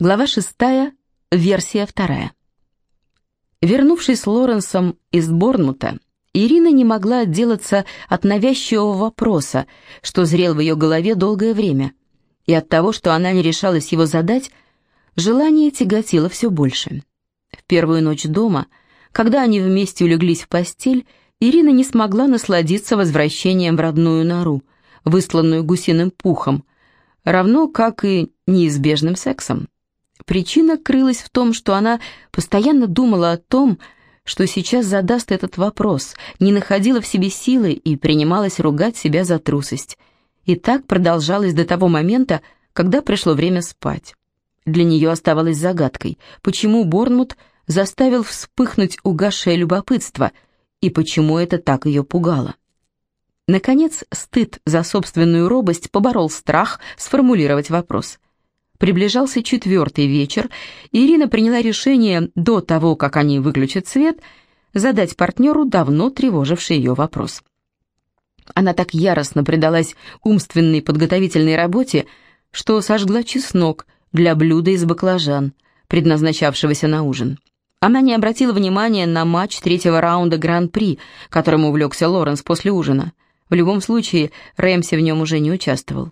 Глава шестая, версия вторая. Вернувшись с Лоренсом из Борнмута, Ирина не могла отделаться от навязчивого вопроса, что зрел в ее голове долгое время, и от того, что она не решалась его задать, желание тяготило все больше. В первую ночь дома, когда они вместе улеглись в постель, Ирина не смогла насладиться возвращением в родную нору, высланную гусиным пухом, равно как и неизбежным сексом. Причина крылась в том, что она постоянно думала о том, что сейчас задаст этот вопрос, не находила в себе силы и принималась ругать себя за трусость. И так продолжалось до того момента, когда пришло время спать. Для нее оставалось загадкой, почему Борнмут заставил вспыхнуть угасшее любопытство и почему это так ее пугало. Наконец, стыд за собственную робость поборол страх сформулировать вопрос. Приближался четвертый вечер, и Ирина приняла решение до того, как они выключат свет, задать партнеру давно тревоживший ее вопрос. Она так яростно предалась умственной подготовительной работе, что сожгла чеснок для блюда из баклажан, предназначавшегося на ужин. Она не обратила внимания на матч третьего раунда Гран-при, которым увлекся Лоренс после ужина. В любом случае, Рэмси в нем уже не участвовал.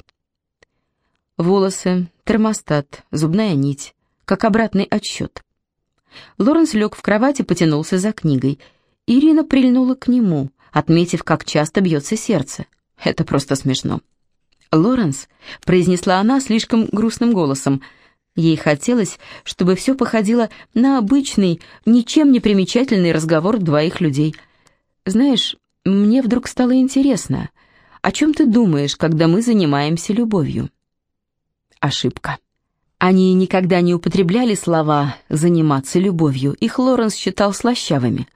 Волосы, термостат, зубная нить, как обратный отсчет. Лоренс лег в кровать и потянулся за книгой. Ирина прильнула к нему, отметив, как часто бьется сердце. Это просто смешно. «Лоренс», — произнесла она слишком грустным голосом, — Ей хотелось, чтобы все походило на обычный, ничем не примечательный разговор двоих людей. «Знаешь, мне вдруг стало интересно, о чем ты думаешь, когда мы занимаемся любовью?» Ошибка. Они никогда не употребляли слова «заниматься любовью», их Лоренс считал слащавыми.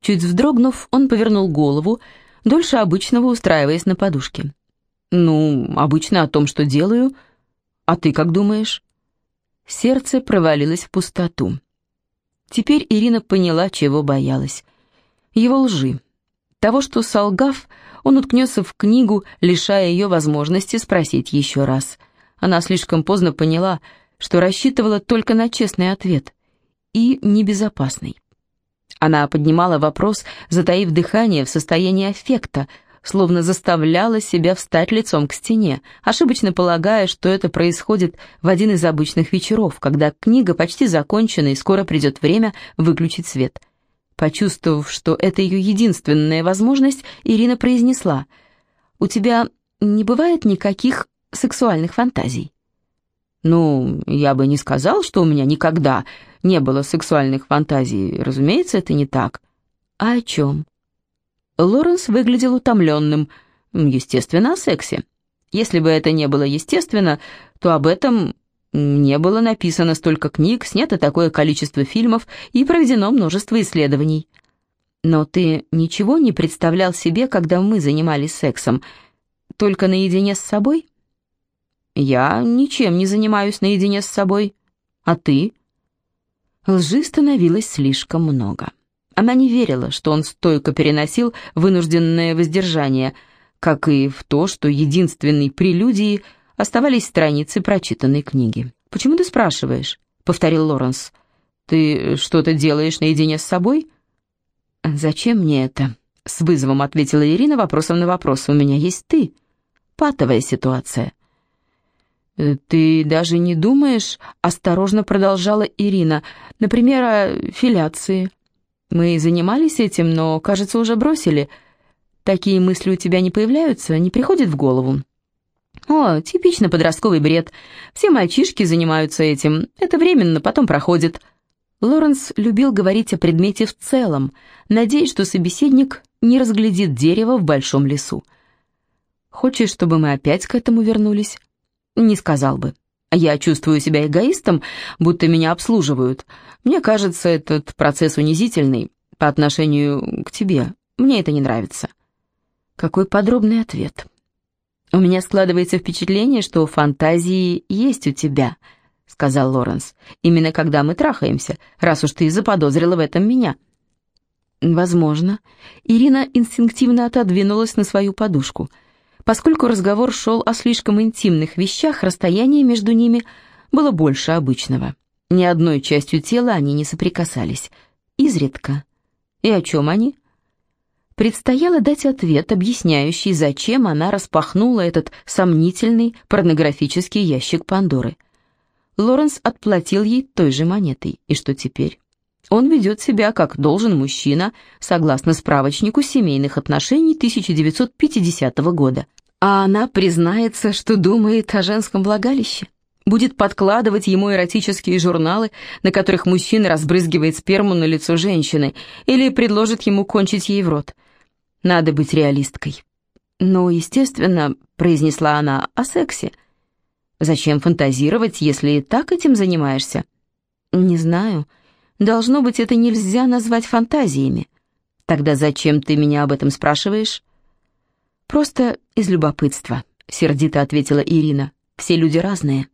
Чуть вздрогнув, он повернул голову, дольше обычного устраиваясь на подушке. «Ну, обычно о том, что делаю. А ты как думаешь?» Сердце провалилось в пустоту. Теперь Ирина поняла, чего боялась. Его лжи. Того, что, солгав, он уткнется в книгу, лишая ее возможности спросить еще раз – она слишком поздно поняла, что рассчитывала только на честный ответ и небезопасный. Она поднимала вопрос, затаив дыхание в состоянии аффекта, словно заставляла себя встать лицом к стене, ошибочно полагая, что это происходит в один из обычных вечеров, когда книга почти закончена и скоро придет время выключить свет. Почувствовав, что это ее единственная возможность, Ирина произнесла, «У тебя не бывает никаких сексуальных фантазий. Ну, я бы не сказал, что у меня никогда не было сексуальных фантазий. Разумеется, это не так. А о чем? Лоренс выглядел утомленным. Естественно, о сексе. Если бы это не было естественно, то об этом не было написано столько книг, снято такое количество фильмов и проведено множество исследований. Но ты ничего не представлял себе, когда мы занимались сексом? Только наедине с собой?» Я ничем не занимаюсь наедине с собой. А ты? Лжи становилось слишком много. Она не верила, что он стойко переносил вынужденное воздержание, как и в то, что единственной прелюдией оставались страницы прочитанной книги. «Почему ты спрашиваешь?» — повторил Лоренс. «Ты что-то делаешь наедине с собой?» «Зачем мне это?» — с вызовом ответила Ирина вопросом на вопрос. «У меня есть ты. Патовая ситуация». Э, «Ты даже не думаешь?» — осторожно продолжала Ирина. «Например, о филяции. Мы занимались этим, но, кажется, уже бросили. Такие мысли у тебя не появляются, не приходят в голову?» «О, типично подростковый бред. Все мальчишки занимаются этим. Это временно, потом проходит». Лоренс любил говорить о предмете в целом, надеясь, что собеседник не разглядит дерево в большом лесу. «Хочешь, чтобы мы опять к этому вернулись?» Не сказал бы. Я чувствую себя эгоистом, будто меня обслуживают. Мне кажется, этот процесс унизительный по отношению к тебе. Мне это не нравится. Какой подробный ответ. У меня складывается впечатление, что фантазии есть у тебя, сказал Лоренс. Именно когда мы трахаемся, раз уж ты заподозрила в этом меня. Возможно. Ирина инстинктивно отодвинулась на свою подушку – Поскольку разговор шел о слишком интимных вещах, расстояние между ними было больше обычного. Ни одной частью тела они не соприкасались. Изредка. И о чем они? Предстояло дать ответ, объясняющий, зачем она распахнула этот сомнительный порнографический ящик Пандоры. Лоренс отплатил ей той же монетой. И что теперь? Он ведет себя, как должен мужчина, согласно справочнику семейных отношений 1950 года. А она признается, что думает о женском влагалище. Будет подкладывать ему эротические журналы, на которых мужчина разбрызгивает сперму на лицо женщины, или предложит ему кончить ей в рот. Надо быть реалисткой. «Ну, естественно», — произнесла она, — «о сексе». «Зачем фантазировать, если и так этим занимаешься?» «Не знаю. Должно быть, это нельзя назвать фантазиями». «Тогда зачем ты меня об этом спрашиваешь?» «Просто из любопытства», — сердито ответила Ирина. «Все люди разные».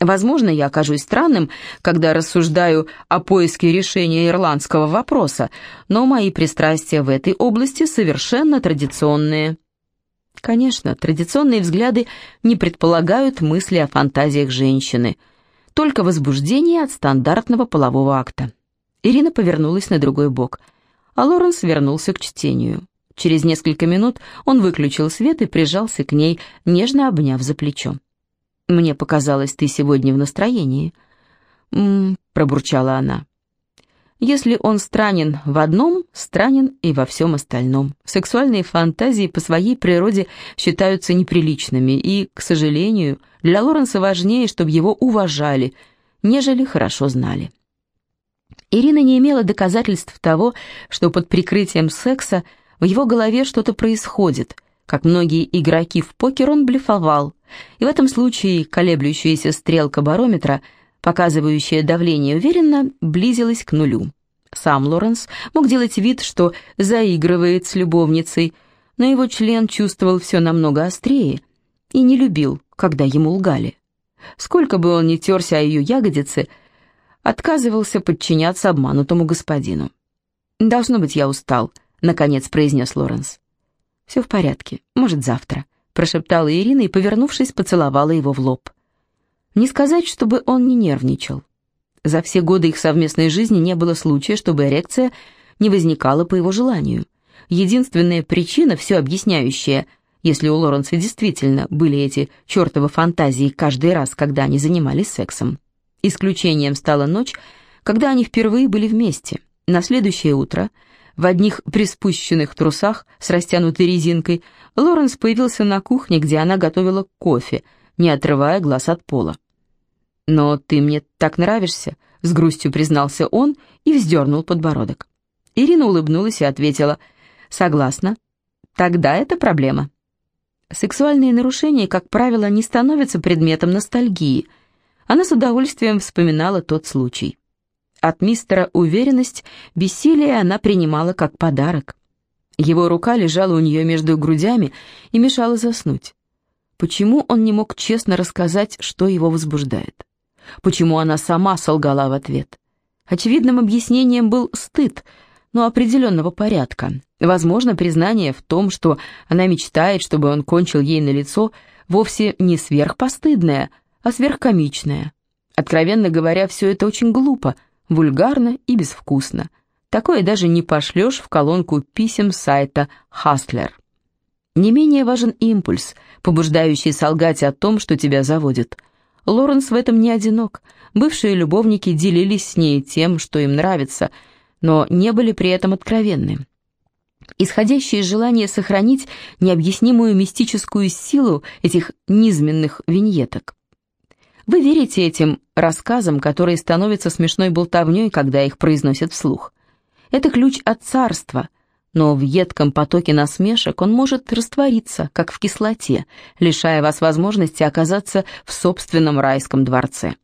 Возможно, я окажусь странным, когда рассуждаю о поиске решения ирландского вопроса, но мои пристрастия в этой области совершенно традиционные. Конечно, традиционные взгляды не предполагают мысли о фантазиях женщины, только возбуждение от стандартного полового акта. Ирина повернулась на другой бок, а Лоренс вернулся к чтению. Через несколько минут он выключил свет и прижался к ней, нежно обняв за плечо. «Мне показалось, ты сегодня в настроении». Пробурчала она. Если он странен в одном, странен и во всем остальном. Сексуальные фантазии по своей природе считаются неприличными, и, к сожалению, для Лоренса важнее, чтобы его уважали, нежели хорошо знали. Ирина не имела доказательств того, что под прикрытием секса в его голове что-то происходит. Как многие игроки в покер, он блефовал, и в этом случае колеблющаяся стрелка барометра, показывающая давление уверенно, близилась к нулю. Сам Лоренс мог делать вид, что заигрывает с любовницей, но его член чувствовал все намного острее и не любил, когда ему лгали. Сколько бы он ни терся о ее ягодице, отказывался подчиняться обманутому господину. «Должно быть, я устал», — наконец произнес Лоренс. «Все в порядке, может, завтра», прошептала Ирина и, повернувшись, поцеловала его в лоб. Не сказать, чтобы он не нервничал. За все годы их совместной жизни не было случая, чтобы эрекция не возникала по его желанию. Единственная причина, все объясняющая, если у Лоренса действительно были эти чертовы фантазии каждый раз, когда они занимались сексом. Исключением стала ночь, когда они впервые были вместе. На следующее утро – в одних приспущенных трусах с растянутой резинкой, Лоренс появился на кухне, где она готовила кофе, не отрывая глаз от пола. «Но ты мне так нравишься», — с грустью признался он и вздернул подбородок. Ирина улыбнулась и ответила, «Согласна. Тогда это проблема». Сексуальные нарушения, как правило, не становятся предметом ностальгии. Она с удовольствием вспоминала тот случай. От мистера уверенность, бессилие она принимала как подарок. Его рука лежала у нее между грудями и мешала заснуть. Почему он не мог честно рассказать, что его возбуждает? Почему она сама солгала в ответ? Очевидным объяснением был стыд, но определенного порядка. Возможно, признание в том, что она мечтает, чтобы он кончил ей на лицо, вовсе не сверхпостыдное, а сверхкомичное. Откровенно говоря, все это очень глупо — вульгарно и безвкусно. Такое даже не пошлешь в колонку писем сайта «Хастлер». Не менее важен импульс, побуждающий солгать о том, что тебя заводит. Лоренс в этом не одинок. Бывшие любовники делились с ней тем, что им нравится, но не были при этом откровенны. Исходящее желание сохранить необъяснимую мистическую силу этих низменных виньеток. Вы верите этим рассказам, которые становятся смешной болтовней, когда их произносят вслух. Это ключ от царства, но в едком потоке насмешек он может раствориться, как в кислоте, лишая вас возможности оказаться в собственном райском дворце.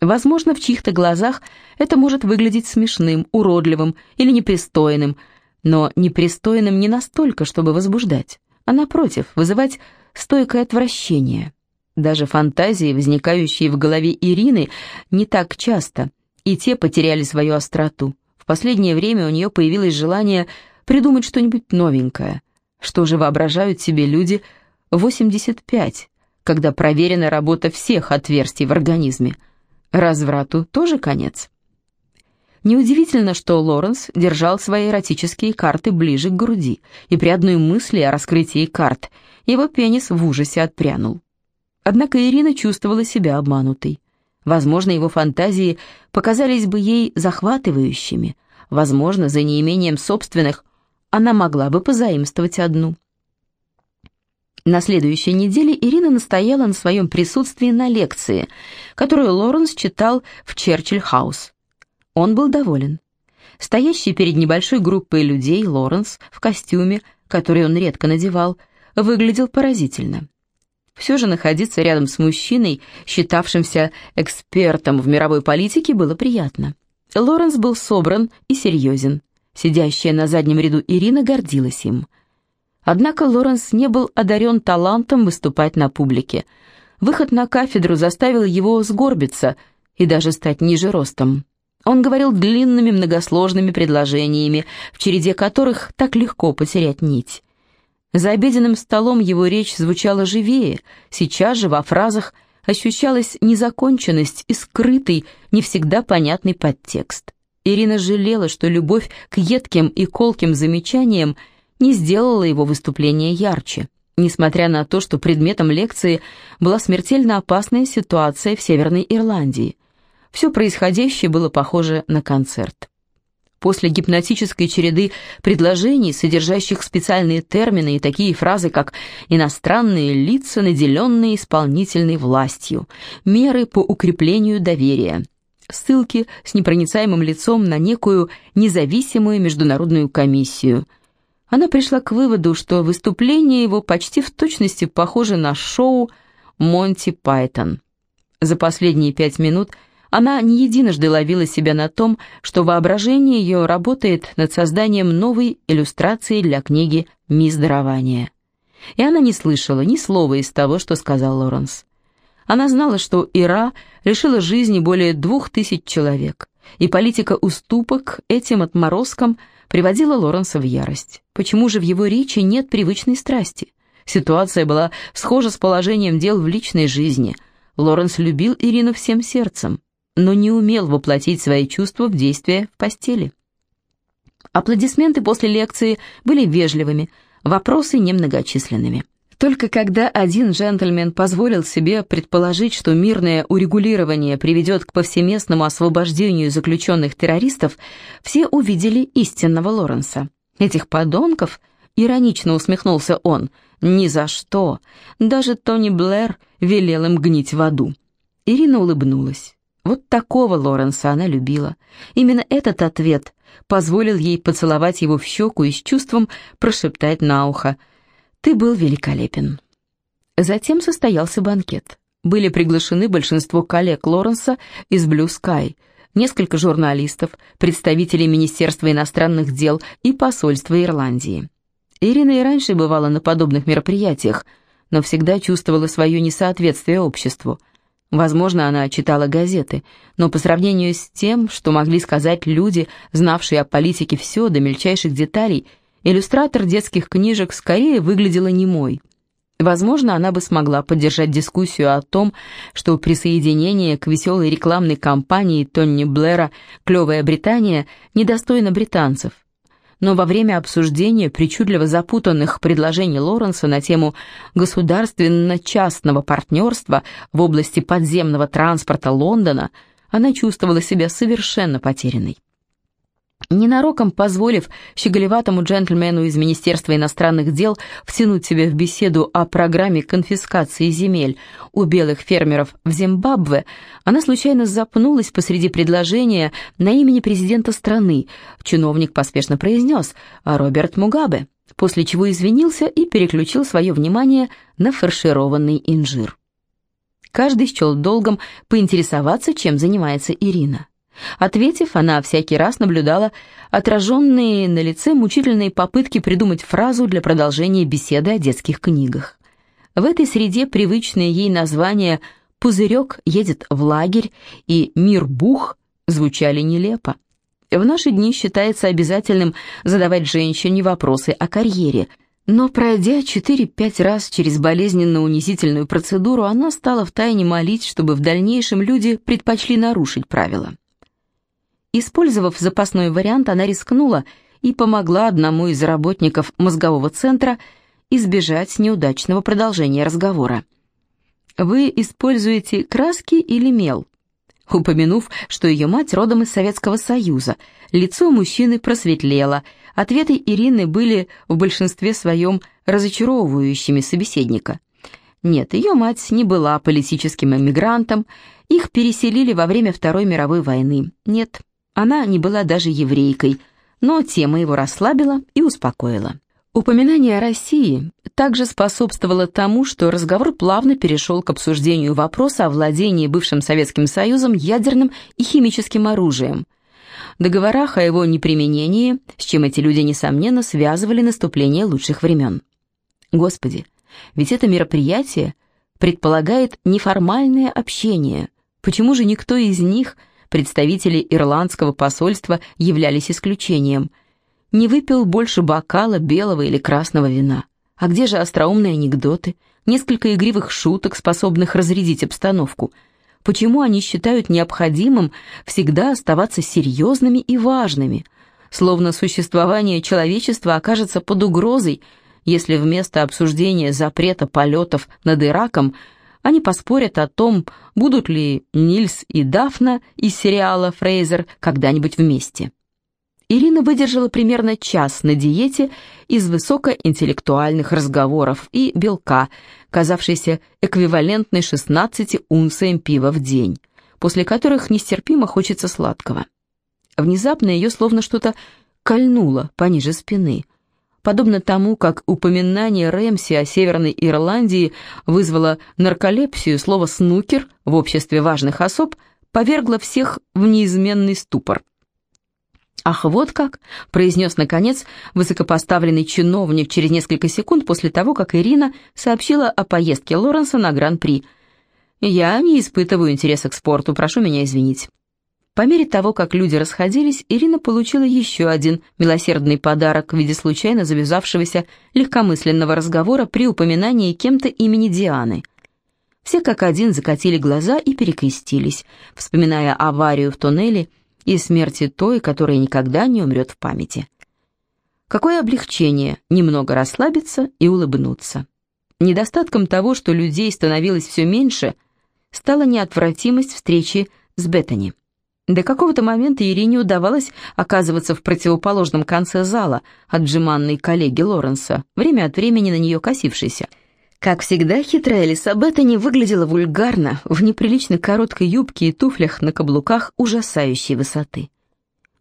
Возможно, в чьих-то глазах это может выглядеть смешным, уродливым или непристойным, но непристойным не настолько, чтобы возбуждать, а напротив, вызывать стойкое отвращение – даже фантазии, возникающие в голове Ирины, не так часто, и те потеряли свою остроту. В последнее время у нее появилось желание придумать что-нибудь новенькое. Что же воображают себе люди 85, когда проверена работа всех отверстий в организме – Разврату тоже конец. Неудивительно, что Лоренс держал свои эротические карты ближе к груди, и при одной мысли о раскрытии карт его пенис в ужасе отпрянул. Однако Ирина чувствовала себя обманутой. Возможно, его фантазии показались бы ей захватывающими. Возможно, за неимением собственных она могла бы позаимствовать одну. На следующей неделе Ирина настояла на своем присутствии на лекции, которую Лоренс читал в Черчилль-хаус. Он был доволен. Стоящий перед небольшой группой людей Лоренс в костюме, который он редко надевал, выглядел поразительно. Все же находиться рядом с мужчиной, считавшимся экспертом в мировой политике, было приятно. Лоренс был собран и серьезен. Сидящая на заднем ряду Ирина гордилась им. Однако Лоренс не был одарен талантом выступать на публике. Выход на кафедру заставил его сгорбиться и даже стать ниже ростом. Он говорил длинными многосложными предложениями, в череде которых так легко потерять нить. За обеденным столом его речь звучала живее, сейчас же во фразах ощущалась незаконченность и скрытый, не всегда понятный подтекст. Ирина жалела, что любовь к едким и колким замечаниям не сделала его выступление ярче, несмотря на то, что предметом лекции была смертельно опасная ситуация в Северной Ирландии. Все происходящее было похоже на концерт. После гипнотической череды предложений, содержащих специальные термины и такие фразы, как «иностранные лица, наделенные исполнительной властью», «меры по укреплению доверия», ссылки с непроницаемым лицом на некую независимую международную комиссию. Она пришла к выводу, что выступление его почти в точности похоже на шоу «Монти Пайтон». За последние пять минут – она не единожды ловила себя на том, что воображение ее работает над созданием новой иллюстрации для книги «Мисс Дарование». И она не слышала ни слова из того, что сказал Лоренс. Она знала, что Ира лишила жизни более двух тысяч человек, и политика уступок этим отморозкам приводила Лоренса в ярость. Почему же в его речи нет привычной страсти? Ситуация была схожа с положением дел в личной жизни. Лоренс любил Ирину всем сердцем, но не умел воплотить свои чувства в действие в постели. Аплодисменты после лекции были вежливыми, вопросы немногочисленными. Только когда один джентльмен позволил себе предположить, что мирное урегулирование приведет к повсеместному освобождению заключенных террористов, все увидели истинного Лоренса. Этих подонков, иронично усмехнулся он, ни за что. Даже Тони Блэр велел им гнить в аду. Ирина улыбнулась. Вот такого Лоренса она любила. Именно этот ответ позволил ей поцеловать его в щеку и с чувством прошептать на ухо «Ты был великолепен». Затем состоялся банкет. Были приглашены большинство коллег Лоренса из Blue Sky, несколько журналистов, представителей Министерства иностранных дел и посольства Ирландии. Ирина и раньше бывала на подобных мероприятиях, но всегда чувствовала свое несоответствие обществу – Возможно, она читала газеты, но по сравнению с тем, что могли сказать люди, знавшие о политике все до мельчайших деталей, иллюстратор детских книжек скорее выглядела немой. Возможно, она бы смогла поддержать дискуссию о том, что присоединение к веселой рекламной кампании Тони Блэра «Клевая Британия» недостойно британцев, но во время обсуждения причудливо запутанных предложений Лоренса на тему государственно-частного партнерства в области подземного транспорта Лондона она чувствовала себя совершенно потерянной. Ненароком позволив щеголеватому джентльмену из Министерства иностранных дел втянуть себя в беседу о программе конфискации земель у белых фермеров в Зимбабве, она случайно запнулась посреди предложения на имени президента страны. Чиновник поспешно произнес «Роберт Мугабе», после чего извинился и переключил свое внимание на фаршированный инжир. Каждый счел долгом поинтересоваться, чем занимается Ирина. Ответив, она всякий раз наблюдала отраженные на лице мучительные попытки придумать фразу для продолжения беседы о детских книгах. В этой среде привычные ей названия «Пузырек едет в лагерь» и «Мир Бух» звучали нелепо. В наши дни считается обязательным задавать женщине вопросы о карьере, Но пройдя 4-5 раз через болезненно-унизительную процедуру, она стала втайне молить, чтобы в дальнейшем люди предпочли нарушить правила. Использовав запасной вариант, она рискнула и помогла одному из работников мозгового центра избежать неудачного продолжения разговора. «Вы используете краски или мел?» Упомянув, что ее мать родом из Советского Союза, лицо мужчины просветлело, ответы Ирины были в большинстве своем разочаровывающими собеседника. Нет, ее мать не была политическим эмигрантом, их переселили во время Второй мировой войны. Нет, она не была даже еврейкой, но тема его расслабила и успокоила. Упоминание о России также способствовало тому, что разговор плавно перешел к обсуждению вопроса о владении бывшим Советским Союзом ядерным и химическим оружием, договорах о его неприменении, с чем эти люди, несомненно, связывали наступление лучших времен. Господи, ведь это мероприятие предполагает неформальное общение. Почему же никто из них, представители ирландского посольства, являлись исключением – не выпил больше бокала белого или красного вина. А где же остроумные анекдоты, несколько игривых шуток, способных разрядить обстановку? Почему они считают необходимым всегда оставаться серьезными и важными, словно существование человечества окажется под угрозой, если вместо обсуждения запрета полетов над Ираком они поспорят о том, будут ли Нильс и Дафна из сериала «Фрейзер» когда-нибудь вместе. Ирина выдержала примерно час на диете из высокоинтеллектуальных разговоров и белка, казавшейся эквивалентной 16 унциям пива в день, после которых нестерпимо хочется сладкого. Внезапно ее словно что-то кольнуло пониже спины. Подобно тому, как упоминание Рэмси о Северной Ирландии вызвало нарколепсию, слово «снукер» в обществе важных особ повергло всех в неизменный ступор. «Ах, вот как!» — произнес, наконец, высокопоставленный чиновник через несколько секунд после того, как Ирина сообщила о поездке Лоренса на Гран-при. «Я не испытываю интереса к спорту, прошу меня извинить». По мере того, как люди расходились, Ирина получила еще один милосердный подарок в виде случайно завязавшегося легкомысленного разговора при упоминании кем-то имени Дианы. Все как один закатили глаза и перекрестились, вспоминая аварию в туннеле – и смерти той, которая никогда не умрет в памяти. Какое облегчение немного расслабиться и улыбнуться. Недостатком того, что людей становилось все меньше, стала неотвратимость встречи с Беттани. До какого-то момента Ирине удавалось оказываться в противоположном конце зала от джиманной коллеги Лоренса, время от времени на нее косившейся – как всегда, хитрая Элисабета не выглядела вульгарно в неприлично короткой юбке и туфлях на каблуках ужасающей высоты.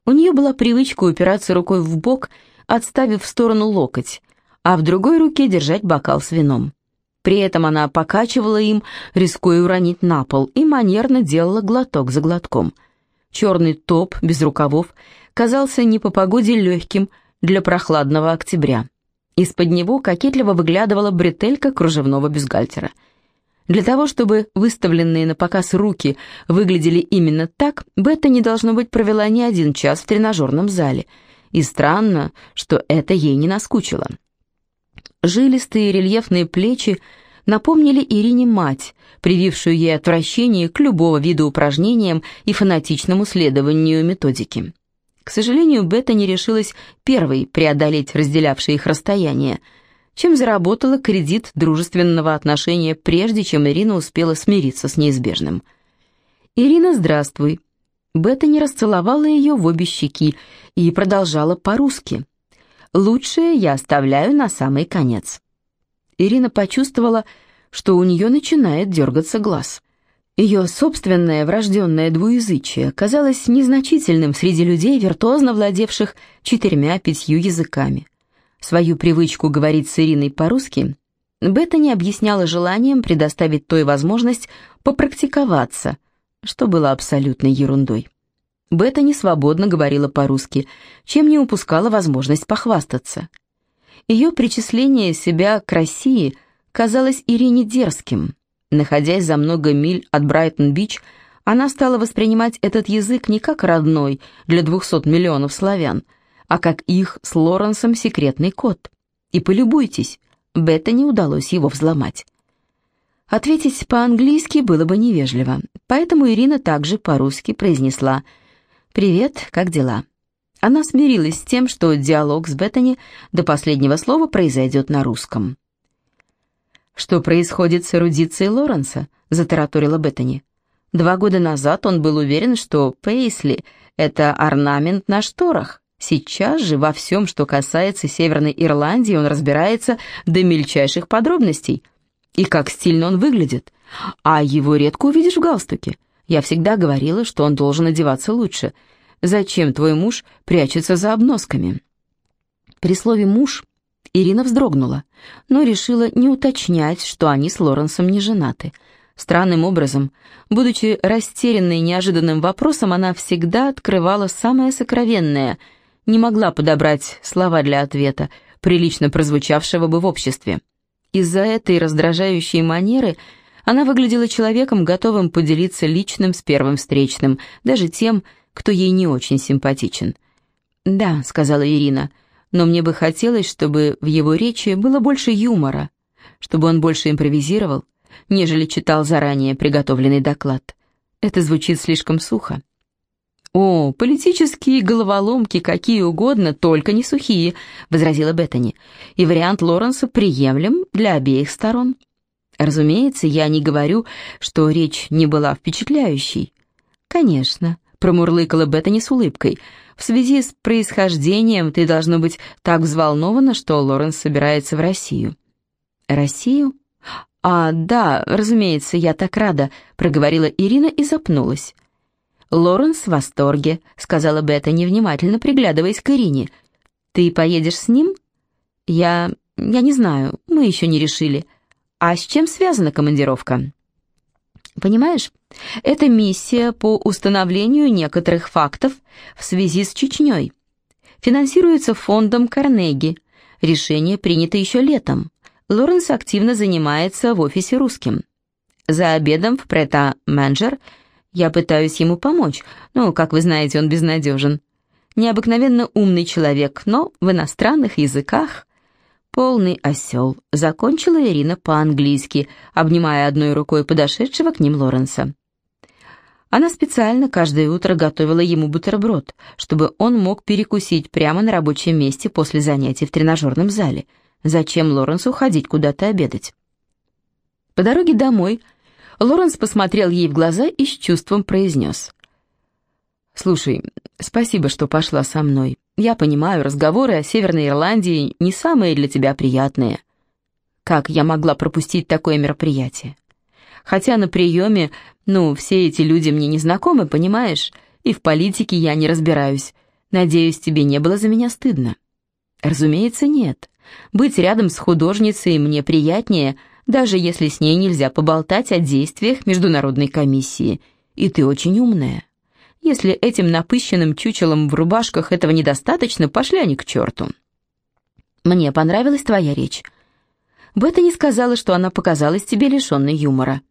У нее была привычка упираться рукой в бок, отставив в сторону локоть, а в другой руке держать бокал с вином. При этом она покачивала им, рискуя уронить на пол, и манерно делала глоток за глотком. Черный топ без рукавов казался не по погоде легким для прохладного октября. Из-под него кокетливо выглядывала бретелька кружевного бюстгальтера. Для того, чтобы выставленные на показ руки выглядели именно так, Бетта не должно быть провела ни один час в тренажерном зале. И странно, что это ей не наскучило. Жилистые рельефные плечи напомнили Ирине мать, привившую ей отвращение к любого виду упражнениям и фанатичному следованию методики. К сожалению, Бета не решилась первой преодолеть разделявшее их расстояние, чем заработала кредит дружественного отношения, прежде чем Ирина успела смириться с неизбежным. «Ирина, здравствуй». Бета не расцеловала ее в обе щеки и продолжала по-русски. «Лучшее я оставляю на самый конец». Ирина почувствовала, что у нее начинает дергаться глаз – ее собственное врожденное двуязычие казалось незначительным среди людей, виртуозно владевших четырьмя-пятью языками. Свою привычку говорить с Ириной по-русски Бета не объясняла желанием предоставить той возможность попрактиковаться, что было абсолютной ерундой. Бета не свободно говорила по-русски, чем не упускала возможность похвастаться. Ее причисление себя к России казалось Ирине дерзким, Находясь за много миль от Брайтон-Бич, она стала воспринимать этот язык не как родной для 200 миллионов славян, а как их с Лоренсом секретный код. И полюбуйтесь, Бетта не удалось его взломать. Ответить по-английски было бы невежливо, поэтому Ирина также по-русски произнесла «Привет, как дела?». Она смирилась с тем, что диалог с Беттани до последнего слова произойдет на русском. «Что происходит с эрудицией Лоренса?» — затараторила Беттани. «Два года назад он был уверен, что Пейсли — это орнамент на шторах. Сейчас же во всем, что касается Северной Ирландии, он разбирается до мельчайших подробностей — и как стильно он выглядит. А его редко увидишь в галстуке. Я всегда говорила, что он должен одеваться лучше. Зачем твой муж прячется за обносками?» При слове «муж» Ирина вздрогнула, но решила не уточнять, что они с Лоренсом не женаты. Странным образом, будучи растерянной неожиданным вопросом, она всегда открывала самое сокровенное, не могла подобрать слова для ответа, прилично прозвучавшего бы в обществе. Из-за этой раздражающей манеры она выглядела человеком, готовым поделиться личным с первым встречным, даже тем, кто ей не очень симпатичен. «Да», — сказала Ирина, — «но мне бы хотелось, чтобы в его речи было больше юмора, чтобы он больше импровизировал, нежели читал заранее приготовленный доклад. Это звучит слишком сухо». «О, политические головоломки какие угодно, только не сухие», — возразила Беттани. «И вариант Лоренса приемлем для обеих сторон». «Разумеется, я не говорю, что речь не была впечатляющей». «Конечно», — промурлыкала Беттани с улыбкой. «В связи с происхождением ты должно быть так взволнована, что Лоренс собирается в Россию». «Россию?» «А, да, разумеется, я так рада», — проговорила Ирина и запнулась. «Лоренс в восторге», — сказала Бета, невнимательно приглядываясь к Ирине. «Ты поедешь с ним?» «Я... я не знаю, мы еще не решили. А с чем связана командировка?» «Понимаешь, это миссия по установлению некоторых фактов в связи с Чечней. Финансируется фондом Карнеги. Решение принято еще летом. Лоренс активно занимается в офисе русским. За обедом в Прета Менджер я пытаюсь ему помочь, но, как вы знаете, он безнадежен. Необыкновенно умный человек, но в иностранных языках... Полный осел, закончила Ирина по-английски, обнимая одной рукой подошедшего к ним Лоренса. Она специально каждое утро готовила ему бутерброд, чтобы он мог перекусить прямо на рабочем месте после занятий в тренажерном зале. Зачем Лоренсу ходить куда-то обедать? По дороге домой Лоренс посмотрел ей в глаза и с чувством произнес. «Слушай, спасибо, что пошла со мной. Я понимаю, разговоры о Северной Ирландии не самые для тебя приятные. Как я могла пропустить такое мероприятие? Хотя на приеме, ну, все эти люди мне не знакомы, понимаешь, и в политике я не разбираюсь. Надеюсь, тебе не было за меня стыдно?» «Разумеется, нет. Быть рядом с художницей мне приятнее, даже если с ней нельзя поболтать о действиях Международной комиссии. И ты очень умная. Если этим напыщенным чучелом в рубашках этого недостаточно, пошли они к черту. Мне понравилась твоя речь. Бета не сказала, что она показалась тебе лишенной юмора.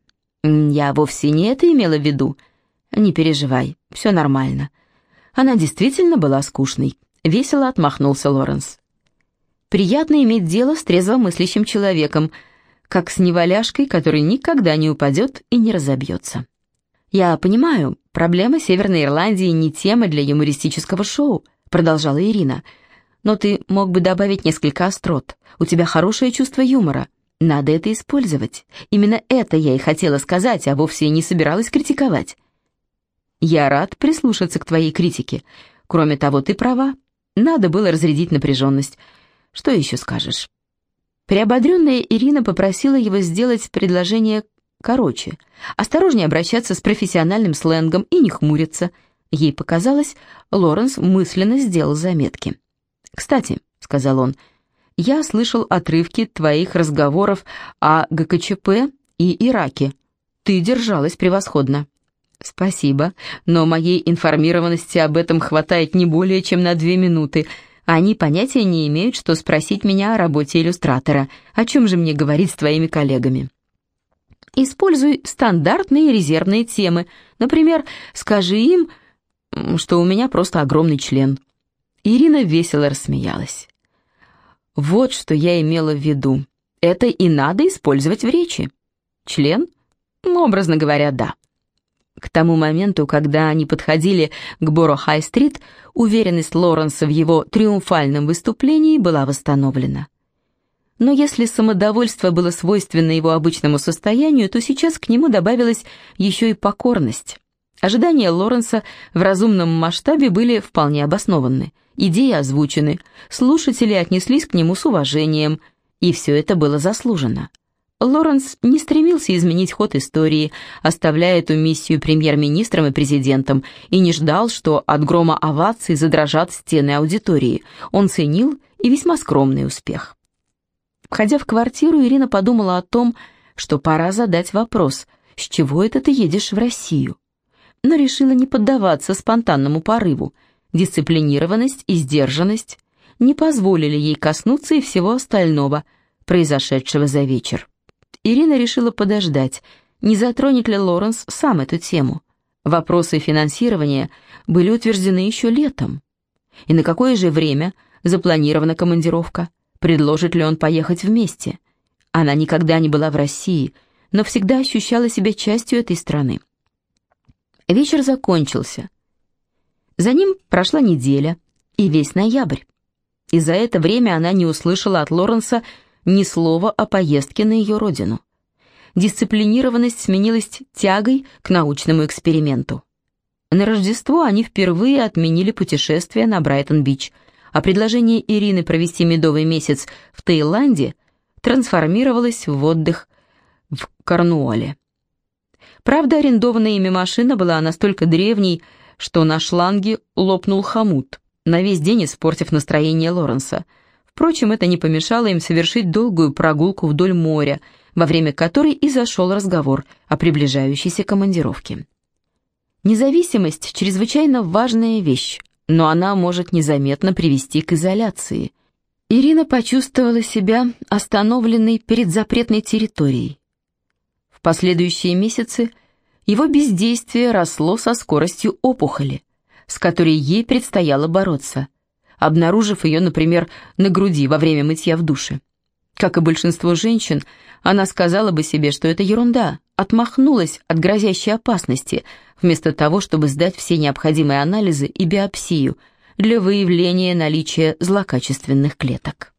Я вовсе не это имела в виду. Не переживай, все нормально. Она действительно была скучной. Весело отмахнулся Лоренс. Приятно иметь дело с трезвомыслящим человеком — как с неваляшкой, который никогда не упадет и не разобьется. «Я понимаю, проблема Северной Ирландии не тема для юмористического шоу», продолжала Ирина. «Но ты мог бы добавить несколько острот. У тебя хорошее чувство юмора. Надо это использовать. Именно это я и хотела сказать, а вовсе не собиралась критиковать». «Я рад прислушаться к твоей критике. Кроме того, ты права. Надо было разрядить напряженность. Что еще скажешь?» Приободренная Ирина попросила его сделать предложение короче, осторожнее обращаться с профессиональным сленгом и не хмуриться. Ей показалось, Лоренс мысленно сделал заметки. «Кстати», — сказал он, — «я слышал отрывки твоих разговоров о ГКЧП и Ираке. Ты держалась превосходно». «Спасибо, но моей информированности об этом хватает не более чем на две минуты», они понятия не имеют, что спросить меня о работе иллюстратора. О чем же мне говорить с твоими коллегами? Используй стандартные резервные темы. Например, скажи им, что у меня просто огромный член. Ирина весело рассмеялась. Вот что я имела в виду. Это и надо использовать в речи. Член? Ну, образно говоря, да. К тому моменту, когда они подходили к Боро-Хай-стрит, уверенность Лоренса в его триумфальном выступлении была восстановлена. Но если самодовольство было свойственно его обычному состоянию, то сейчас к нему добавилась еще и покорность. Ожидания Лоренса в разумном масштабе были вполне обоснованы, идеи озвучены, слушатели отнеслись к нему с уважением, и все это было заслужено. Лоренс не стремился изменить ход истории, оставляя эту миссию премьер-министром и президентом, и не ждал, что от грома оваций задрожат стены аудитории. Он ценил и весьма скромный успех. Входя в квартиру, Ирина подумала о том, что пора задать вопрос, с чего это ты едешь в Россию? Но решила не поддаваться спонтанному порыву. Дисциплинированность и сдержанность не позволили ей коснуться и всего остального, произошедшего за вечер. Ирина решила подождать, не затронет ли Лоренс сам эту тему. Вопросы финансирования были утверждены еще летом. И на какое же время запланирована командировка? Предложит ли он поехать вместе? Она никогда не была в России, но всегда ощущала себя частью этой страны. Вечер закончился. За ним прошла неделя и весь ноябрь. И за это время она не услышала от Лоренса ни слова о поездке на ее родину. Дисциплинированность сменилась тягой к научному эксперименту. На Рождество они впервые отменили путешествие на Брайтон-Бич, а предложение Ирины провести медовый месяц в Таиланде трансформировалось в отдых в Корнуолле. Правда, арендованная ими машина была настолько древней, что на шланге лопнул хомут, на весь день испортив настроение Лоренса – Впрочем, это не помешало им совершить долгую прогулку вдоль моря, во время которой и зашел разговор о приближающейся командировке. Независимость – чрезвычайно важная вещь, но она может незаметно привести к изоляции. Ирина почувствовала себя остановленной перед запретной территорией. В последующие месяцы его бездействие росло со скоростью опухоли, с которой ей предстояло бороться – обнаружив ее, например, на груди во время мытья в душе. Как и большинство женщин, она сказала бы себе, что это ерунда, отмахнулась от грозящей опасности, вместо того, чтобы сдать все необходимые анализы и биопсию для выявления наличия злокачественных клеток.